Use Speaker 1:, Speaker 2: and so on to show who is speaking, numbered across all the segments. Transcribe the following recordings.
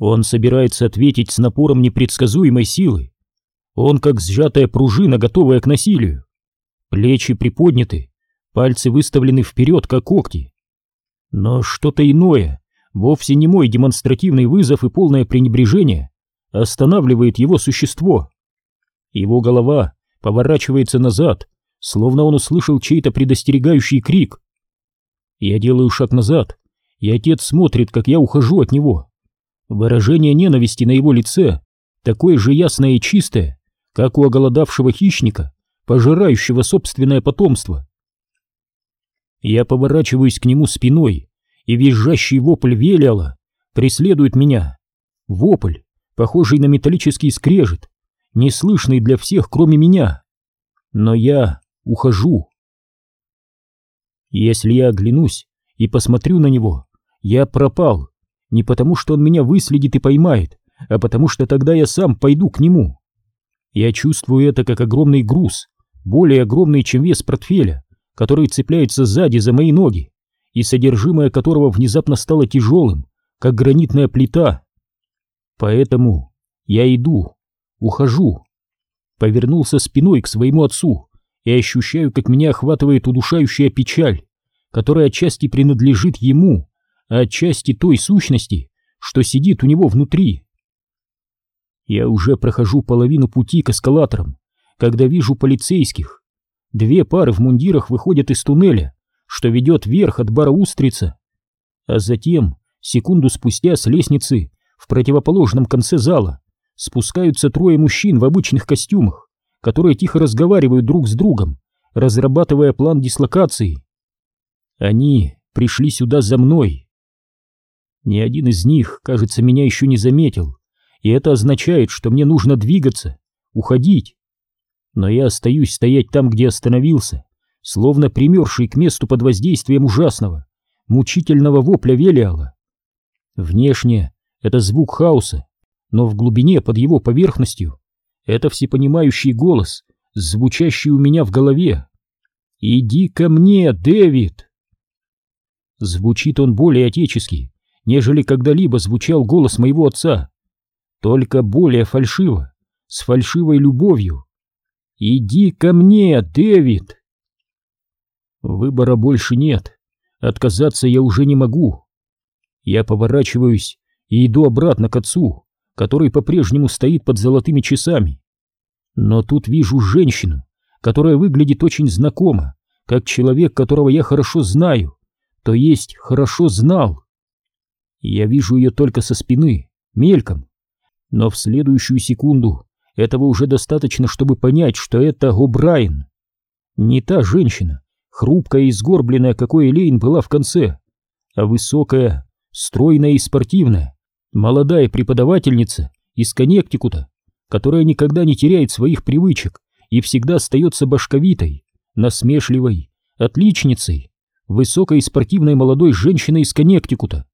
Speaker 1: Он собирается ответить с напором непредсказуемой силы. Он как сжатая пружина, готовая к насилию. Плечи приподняты, пальцы выставлены вперед, как когти. Но что-то иное, вовсе не мой демонстративный вызов и полное пренебрежение, останавливает его существо. Его голова поворачивается назад, словно он услышал чей-то предостерегающий крик. Я делаю шаг назад, и отец смотрит, как я ухожу от него. Выражение ненависти на его лице такое же ясное и чистое, как у оголодавшего хищника, пожирающего собственное потомство. Я поворачиваюсь к нему спиной, и визжащий вопль Велиала преследует меня. Вопль, похожий на металлический скрежет, неслышный для всех, кроме меня. Но я ухожу. Если я оглянусь и посмотрю на него, я пропал. Не потому, что он меня выследит и поймает, а потому что тогда я сам пойду к нему. Я чувствую это как огромный груз, более огромный, чем вес портфеля, который цепляется сзади за мои ноги, и содержимое которого внезапно стало тяжелым, как гранитная плита. Поэтому я иду, ухожу, повернулся спиной к своему отцу и ощущаю, как меня охватывает удушающая печаль, которая отчасти принадлежит ему, а отчасти той сущности, что сидит у него внутри. Я уже прохожу половину пути к эскалаторам, когда вижу полицейских. Две пары в мундирах выходят из туннеля, что ведет вверх от бара Устрица. А затем, секунду спустя с лестницы, в противоположном конце зала, спускаются трое мужчин в обычных костюмах, которые тихо разговаривают друг с другом, разрабатывая план дислокации. Они пришли сюда за мной. Ни один из них, кажется, меня еще не заметил, и это означает, что мне нужно двигаться, уходить. Но я остаюсь стоять там, где остановился, словно примерший к месту под воздействием ужасного, мучительного вопля Велиала. Внешне это звук хаоса, но в глубине под его поверхностью это всепонимающий голос, звучащий у меня в голове. «Иди ко мне, Дэвид!» Звучит он более отечески, нежели когда-либо звучал голос моего отца, только более фальшиво, с фальшивой любовью. «Иди ко мне, Дэвид!» Выбора больше нет, отказаться я уже не могу. Я поворачиваюсь и иду обратно к отцу, который по-прежнему стоит под золотыми часами. Но тут вижу женщину, которая выглядит очень знакомо, как человек, которого я хорошо знаю, то есть хорошо знал. Я вижу ее только со спины, мельком, но в следующую секунду этого уже достаточно, чтобы понять, что это О'Брайен. Не та женщина, хрупкая и сгорбленная, какой Элейн была в конце, а высокая, стройная и спортивная, молодая преподавательница из Коннектикута, которая никогда не теряет своих привычек и всегда остается башковитой, насмешливой, отличницей, высокой и спортивной молодой женщиной из Коннектикута.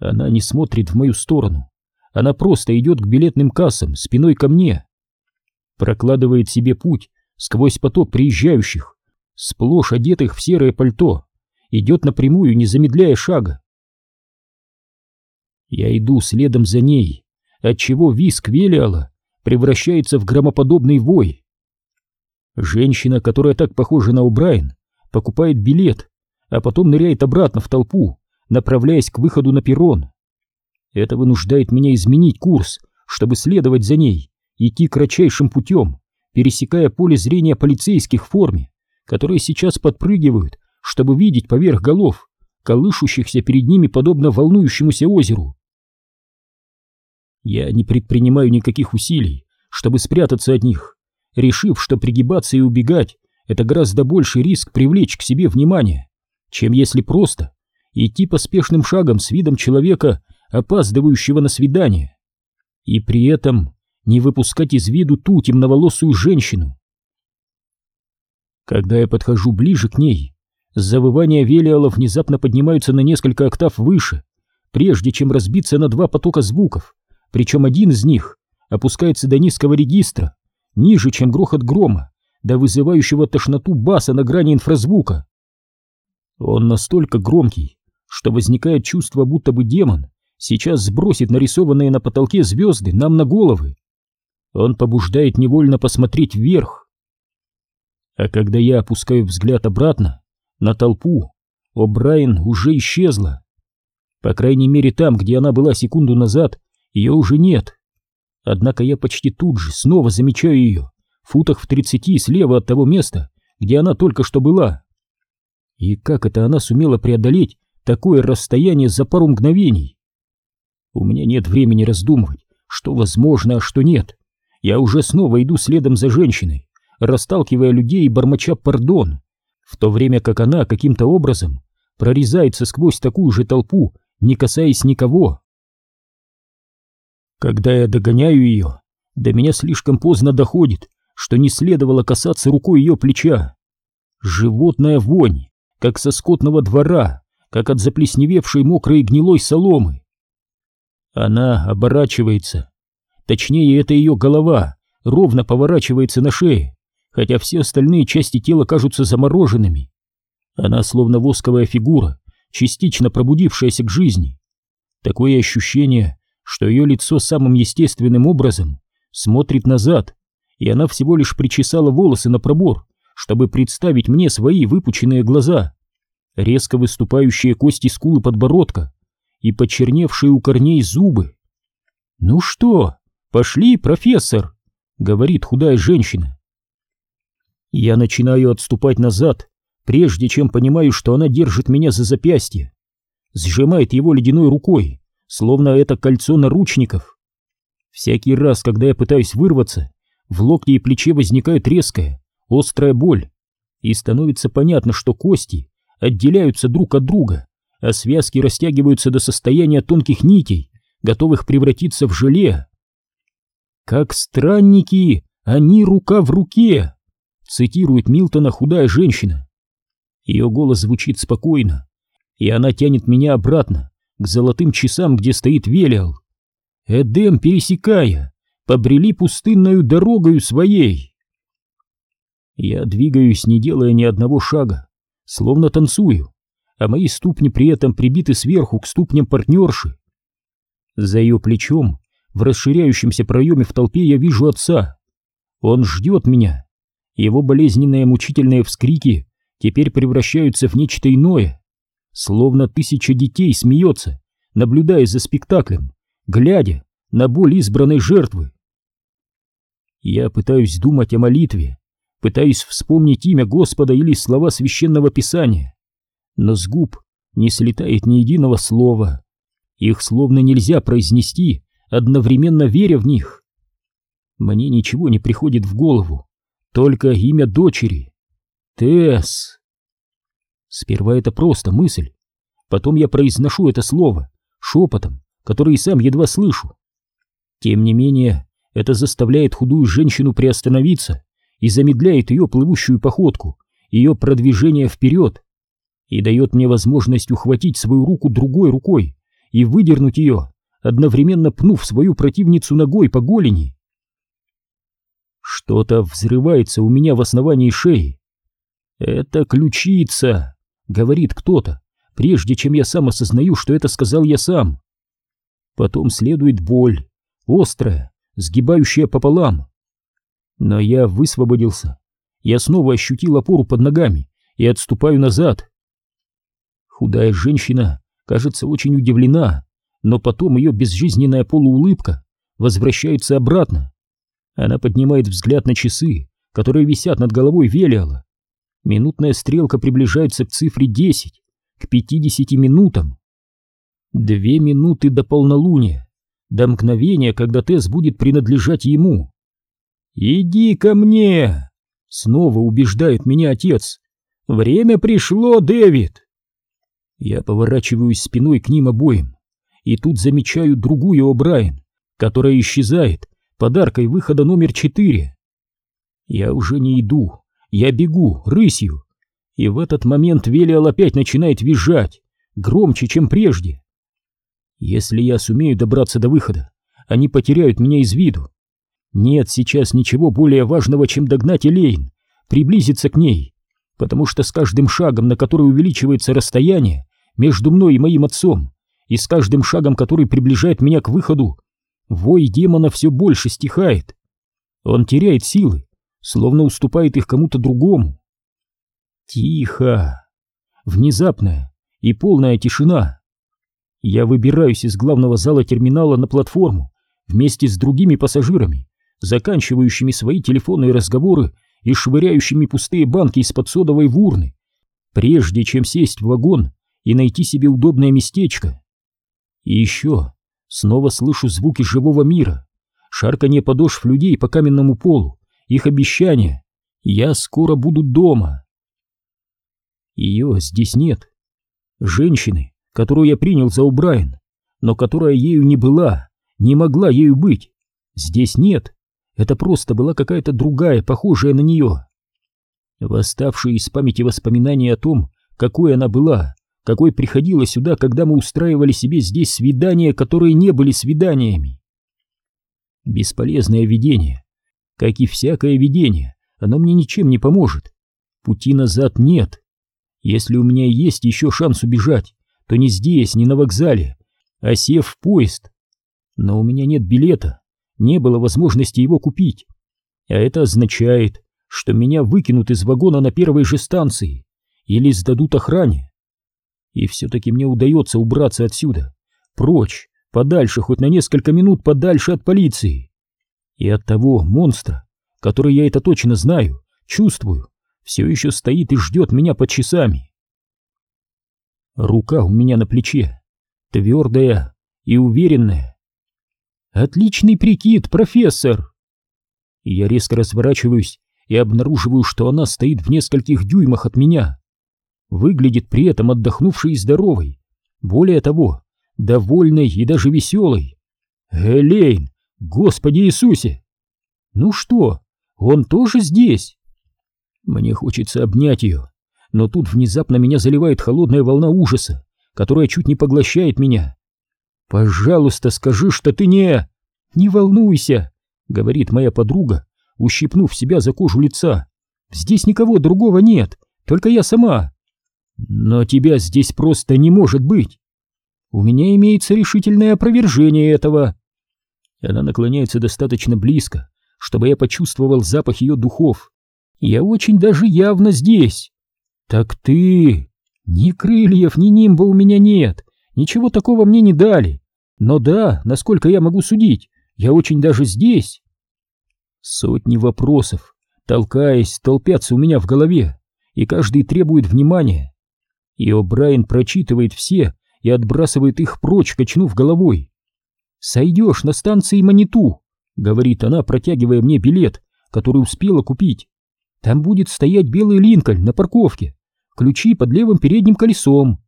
Speaker 1: Она не смотрит в мою сторону, она просто идет к билетным кассам спиной ко мне, прокладывает себе путь сквозь поток приезжающих, сплошь одетых в серое пальто, идет напрямую, не замедляя шага. Я иду следом за ней, отчего виск Велиала превращается в громоподобный вой. Женщина, которая так похожа на Убрайн, покупает билет, а потом ныряет обратно в толпу, направляясь к выходу на перрон. Это вынуждает меня изменить курс, чтобы следовать за ней, идти кратчайшим путем, пересекая поле зрения полицейских в форме, которые сейчас подпрыгивают, чтобы видеть поверх голов, колышущихся перед ними подобно волнующемуся озеру. Я не предпринимаю никаких усилий, чтобы спрятаться от них, решив, что пригибаться и убегать — это гораздо больший риск привлечь к себе внимание, чем если просто идти поспешным шагом с видом человека, опаздывающего на свидание, и при этом не выпускать из виду ту темноволосую женщину. Когда я подхожу ближе к ней, завывания Велиала внезапно поднимаются на несколько октав выше, прежде чем разбиться на два потока звуков, причем один из них опускается до низкого регистра, ниже, чем грохот грома, до вызывающего тошноту баса на грани инфразвука. Он настолько громкий, что возникает чувство, будто бы демон сейчас сбросит нарисованные на потолке звезды нам на головы. Он побуждает невольно посмотреть вверх. А когда я опускаю взгляд обратно, на толпу, О'Брайен уже исчезла. По крайней мере там, где она была секунду назад, ее уже нет. Однако я почти тут же снова замечаю ее, в футах в тридцати слева от того места, где она только что была. И как это она сумела преодолеть такое расстояние за пару мгновений? У меня нет времени раздумывать, что возможно, а что нет. Я уже снова иду следом за женщиной, расталкивая людей и бормоча пардон, в то время как она каким-то образом прорезается сквозь такую же толпу, не касаясь никого. Когда я догоняю ее, до меня слишком поздно доходит, что не следовало касаться рукой ее плеча. Животная вонь, как со скотного двора, как от заплесневевшей мокрой гнилой соломы. Она оборачивается. Точнее, это ее голова ровно поворачивается на шее, хотя все остальные части тела кажутся замороженными. Она словно восковая фигура, частично пробудившаяся к жизни. Такое ощущение, что ее лицо самым естественным образом смотрит назад, и она всего лишь причесала волосы на пробор, чтобы представить мне свои выпученные глаза, резко выступающие кости скулы подбородка и почерневшие у корней зубы. «Ну что, пошли, профессор!» — говорит худая женщина. Я начинаю отступать назад, прежде чем понимаю, что она держит меня за запястье. Сжимает его ледяной рукой, словно это кольцо наручников. Всякий раз, когда я пытаюсь вырваться, в локте и плече возникает резкая, острая боль, и становится понятно, что кости отделяются друг от друга, а связки растягиваются до состояния тонких нитей, готовых превратиться в желе. «Как странники, они рука в руке», цитирует Милтона худая женщина. Ее голос звучит спокойно, и она тянет меня обратно к золотым часам, где стоит Велиал. Эдем, пересекая, побрели пустынную дорогою своей. Я двигаюсь, не делая ни одного шага, словно танцую, а мои ступни при этом прибиты сверху к ступням партнерши. За ее плечом, в расширяющемся проеме в толпе, я вижу отца. Он ждет меня. Его болезненные мучительные вскрики теперь превращаются в нечто иное. Словно тысяча детей смеется, наблюдая за спектаклем, глядя на боль избранной жертвы. Я пытаюсь думать о молитве, пытаюсь вспомнить имя Господа или слова священного писания, но с губ не слетает ни единого слова. Их словно нельзя произнести, одновременно веря в них. Мне ничего не приходит в голову, только имя дочери. Тесс. Сперва это просто мысль, потом я произношу это слово шепотом, который и сам едва слышу. Тем не менее, это заставляет худую женщину приостановиться и замедляет ее плывущую походку, ее продвижение вперед, и дает мне возможность ухватить свою руку другой рукой и выдернуть ее, одновременно пнув свою противницу ногой по голени. Что-то взрывается у меня в основании шеи. «Это ключица», — говорит кто-то, прежде чем я сам осознаю, что это сказал я сам. Потом следует боль, острая, сгибающая пополам. Но я высвободился. Я снова ощутил опору под ногами и отступаю назад. Худая женщина, кажется, очень удивлена, но потом ее безжизненная полуулыбка возвращается обратно. Она поднимает взгляд на часы, которые висят над головой Велиала. Минутная стрелка приближается к цифре 10, к 50 минутам. Две минуты до полнолуния, до мгновения, когда Тесс будет принадлежать ему. «Иди ко мне!» — снова убеждает меня отец. «Время пришло, Дэвид!» Я поворачиваюсь спиной к ним обоим, и тут замечаю другую О'Брайен, которая исчезает подаркой выхода номер четыре. Я уже не иду, я бегу, рысью, и в этот момент Велиал опять начинает визжать, громче, чем прежде. Если я сумею добраться до выхода, они потеряют меня из виду. Нет сейчас ничего более важного, чем догнать Элейн, приблизиться к ней, потому что с каждым шагом, на который увеличивается расстояние между мной и моим отцом, и с каждым шагом, который приближает меня к выходу, вой демона все больше стихает. Он теряет силы, словно уступает их кому-то другому. Тихо. Внезапная и полная тишина. Я выбираюсь из главного зала терминала на платформу вместе с другими пассажирами, заканчивающими свои телефонные разговоры и швыряющими пустые банки из-под содовой в урны, прежде чем сесть в вагон и найти себе удобное местечко. И еще снова слышу звуки живого мира, шарканье подошв людей по каменному полу, их обещания «Я скоро буду дома». Ее здесь нет. Женщины, которую я принял за Убрайен, но которая ею не была, не могла ею быть, здесь нет. Это просто была какая-то другая, похожая на нее. Восставшие из памяти воспоминания о том, какой она была, какой приходила сюда, когда мы устраивали себе здесь свидания, которые не были свиданиями. Бесполезное видение. Как и всякое видение, оно мне ничем не поможет. Пути назад нет. Если у меня есть еще шанс убежать, то не здесь, не на вокзале, а сев в поезд. Но у меня нет билета, не было возможности его купить. А это означает, что меня выкинут из вагона на первой же станции или сдадут охране. И все-таки мне удается убраться отсюда, прочь, подальше, хоть на несколько минут подальше от полиции. И от того монстра, который я это точно знаю, чувствую, все еще стоит и ждет меня под часами. Рука у меня на плече, твердая и уверенная. Отличный прикид, профессор! Я резко разворачиваюсь и обнаруживаю, что она стоит в нескольких дюймах от меня. Выглядит при этом отдохнувшей и здоровой. Более того, довольной и даже веселой. Элейн, Господи Иисусе! Ну что, он тоже здесь? Мне хочется обнять ее, но тут внезапно меня заливает холодная волна ужаса, которая чуть не поглощает меня. «Пожалуйста, скажи, что ты не...» «Не волнуйся», — говорит моя подруга, ущипнув себя за кожу лица. «Здесь никого другого нет, только я сама». «Но тебя здесь просто не может быть. У меня имеется решительное опровержение этого». Она наклоняется достаточно близко, чтобы я почувствовал запах ее духов. Я очень даже явно здесь. Так ты... Ни крыльев, ни нимба у меня нет. Ничего такого мне не дали. Но да, насколько я могу судить, я очень даже здесь. Сотни вопросов, толкаясь, толпятся у меня в голове, и каждый требует внимания. И О'Брайен прочитывает все и отбрасывает их прочь, качнув головой. «Сойдешь на станции Маниту», — говорит она, протягивая мне билет, который успела купить. Там будет стоять белый Линкольн на парковке, ключи под левым передним колесом.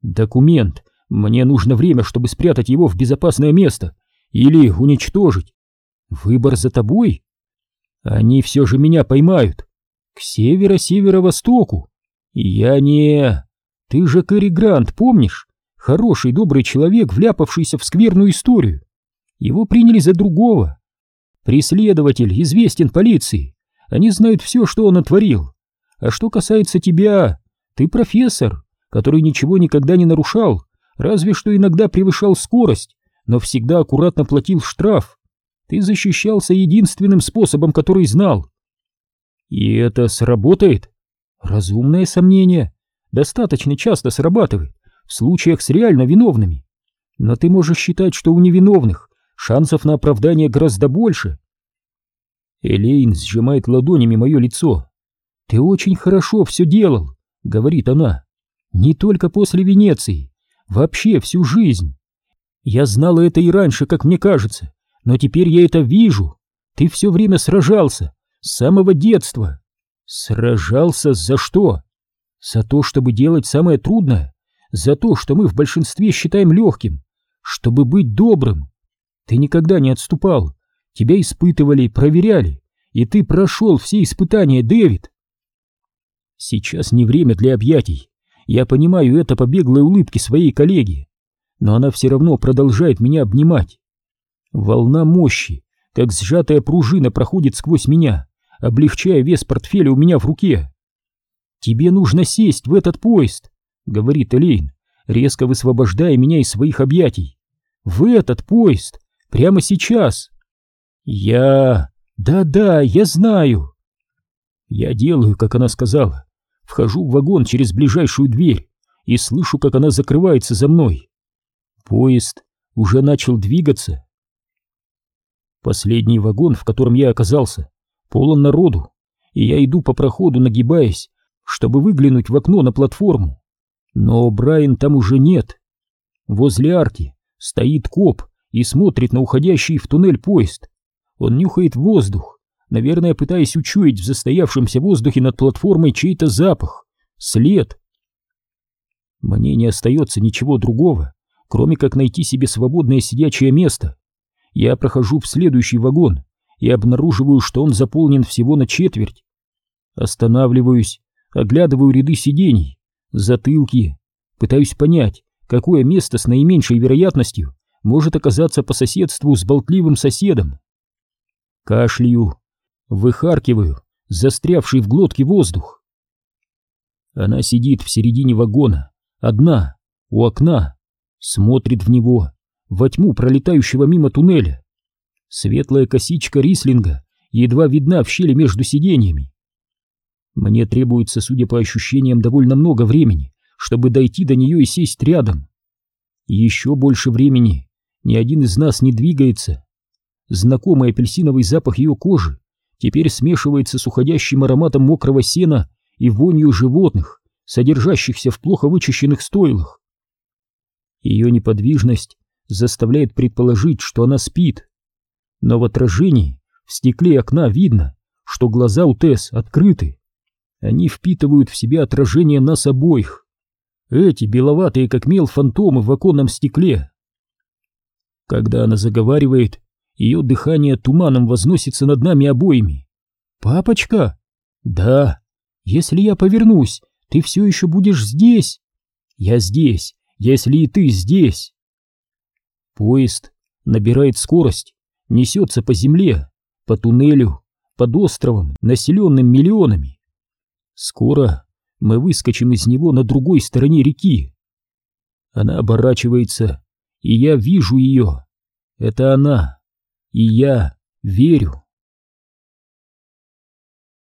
Speaker 1: Документ. Мне нужно время, чтобы спрятать его в безопасное место или уничтожить. Выбор за тобой. Они все же меня поймают. К северо-северо-востоку. Я не... Ты же Кэрри Грант, помнишь? Хороший, добрый человек, вляпавшийся в скверную историю. Его приняли за другого. Преследователь известен полиции. Они знают все, что он натворил. А что касается тебя, ты профессор, который ничего никогда не нарушал, разве что иногда превышал скорость, но всегда аккуратно платил штраф. Ты защищался единственным способом, который знал. И это сработает? Разумное сомнение. Достаточно часто срабатывает в случаях с реально виновными. Но ты можешь считать, что у невиновных шансов на оправдание гораздо больше. Элейн сжимает ладонями мое лицо. «Ты очень хорошо все делал», — говорит она. «Не только после Венеции, вообще всю жизнь. Я знала это и раньше, как мне кажется, но теперь я это вижу. Ты все время сражался, с самого детства. Сражался за что? За то, чтобы делать самое трудное, за то, что мы в большинстве считаем легким, чтобы быть добрым. Ты никогда не отступал, Тебя испытывали, проверяли, и ты прошел все испытания, Дэвид. Сейчас не время для объятий. Я понимаю это по беглой улыбке своей коллеги, но она все равно продолжает меня обнимать. Волна мощи, как сжатая пружина, проходит сквозь меня, облегчая вес портфеля у меня в руке. «Тебе нужно сесть в этот поезд», — говорит Элейн. резко высвобождая меня из своих объятий. В этот поезд! Прямо сейчас! Я... Да-да, я знаю! Я делаю, как она сказала. Вхожу в вагон через ближайшую дверь и слышу, как она закрывается за мной. Поезд уже начал двигаться. Последний вагон, в котором я оказался, полон народу, и я иду по проходу, нагибаясь, чтобы выглянуть в окно на платформу. Но Брайан там уже нет. Возле арки стоит коп и смотрит на уходящий в туннель поезд. Он нюхает воздух, наверное, пытаясь учуять в застоявшемся воздухе над платформой чей-то запах, след. Мне не остается ничего другого, кроме как найти себе свободное сидячее место. Я прохожу в следующий вагон и обнаруживаю, что он заполнен всего на четверть. Останавливаюсь, оглядываю ряды сидений, затылки, пытаюсь понять, какое место с наименьшей вероятностью может оказаться по соседству с болтливым соседом. Кашляю, выхаркиваю застрявший в глотке воздух. Она сидит в середине вагона, одна, у окна, смотрит в него, во тьму пролетающего мимо туннеля. Светлая косичка рислинга едва видна в щели между сиденьями. Мне требуется, судя по ощущениям, довольно много времени, чтобы дойти до нее и сесть рядом. Еще больше времени ни один из нас не двигается. Знакомый апельсиновый запах ее кожи теперь смешивается с уходящим ароматом мокрого сена и вонью животных, содержащихся в плохо вычищенных стойлах. Ее неподвижность заставляет предположить, что она спит. Но в отражении в стекле окна видно, что глаза у Тесс открыты. Они впитывают в себя отражение нас обоих. Эти беловатые, как мел, фантомы в оконном стекле. Когда она заговаривает, ее дыхание туманом возносится над нами обоими. «Папочка?» «Да. Если я повернусь, ты все еще будешь здесь?» «Я здесь, если и ты здесь». Поезд набирает скорость, несется по земле, по туннелю, под островом, населенным миллионами. Скоро мы выскочим из него на другой стороне реки. Она оборачивается, и я вижу ее. Это она, и я верю.